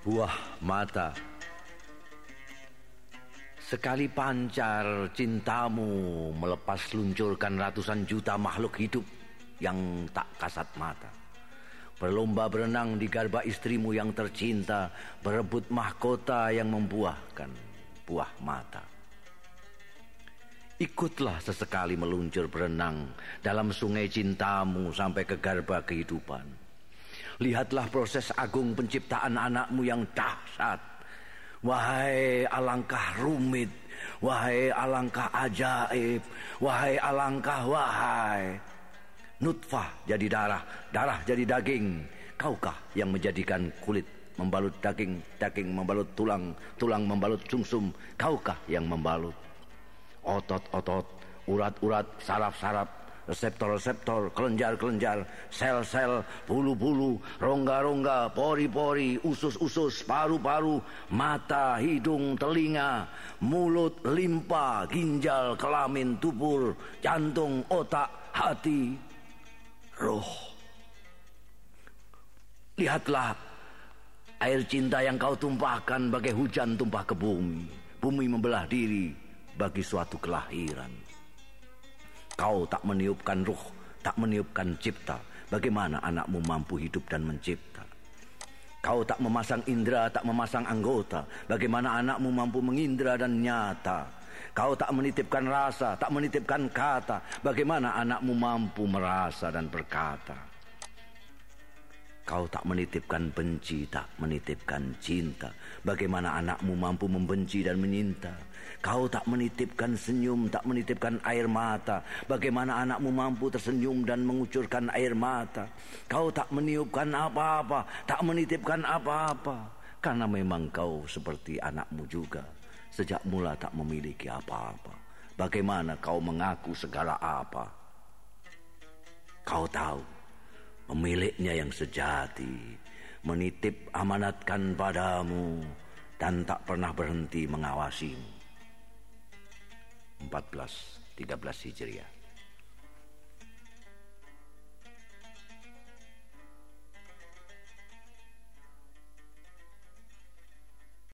buah mata Sekali pancar cintamu melepas luncurkan ratusan juta makhluk hidup yang tak kasat mata. Berlomba berenang di garba istrimu yang tercinta, berebut mahkota yang membuahkan buah mata. Ikutlah sesekali meluncur berenang dalam sungai cintamu sampai ke garba kehidupan. Lihatlah proses agung penciptaan anakmu yang dahsyat Wahai alangkah rumit, wahai alangkah ajaib, wahai alangkah wahai. Nutfah jadi darah, darah jadi daging. Kaukah yang menjadikan kulit membalut daging, daging membalut tulang, tulang membalut sumsum. Kaukah yang membalut otot-otot, urat-urat, saraf-saraf, reseptor-reseptor, kelenjar-kelenjar, sel-sel, bulu-bulu, rongga-rongga, pori-pori, usus-usus, paru-paru, mata, hidung, telinga, mulut, limpa, ginjal, kelamin, tubur, jantung, otak, hati, roh. Lihatlah air cinta yang kau tumpahkan bagai hujan tumpah ke bumi. Bumi membelah diri bagi suatu kelahiran. Kau tak meniupkan ruh, tak meniupkan cipta. Bagaimana anakmu mampu hidup dan mencipta? Kau tak memasang indera, tak memasang anggota. Bagaimana anakmu mampu mengindra dan nyata? Kau tak menitipkan rasa, tak menitipkan kata. Bagaimana anakmu mampu merasa dan berkata? Kau tak menitipkan benci, tak menitipkan cinta. Bagaimana anakmu mampu membenci dan menyinta? Kau tak menitipkan senyum, tak menitipkan air mata. Bagaimana anakmu mampu tersenyum dan mengucurkan air mata? Kau tak meniupkan apa-apa, tak menitipkan apa-apa. Karena memang kau seperti anakmu juga. Sejak mula tak memiliki apa-apa. Bagaimana kau mengaku segala apa? Kau tahu pemiliknya yang sejati, menitip amanatkan padamu dan tak pernah berhenti mengawasimu. 14 13 Hijriah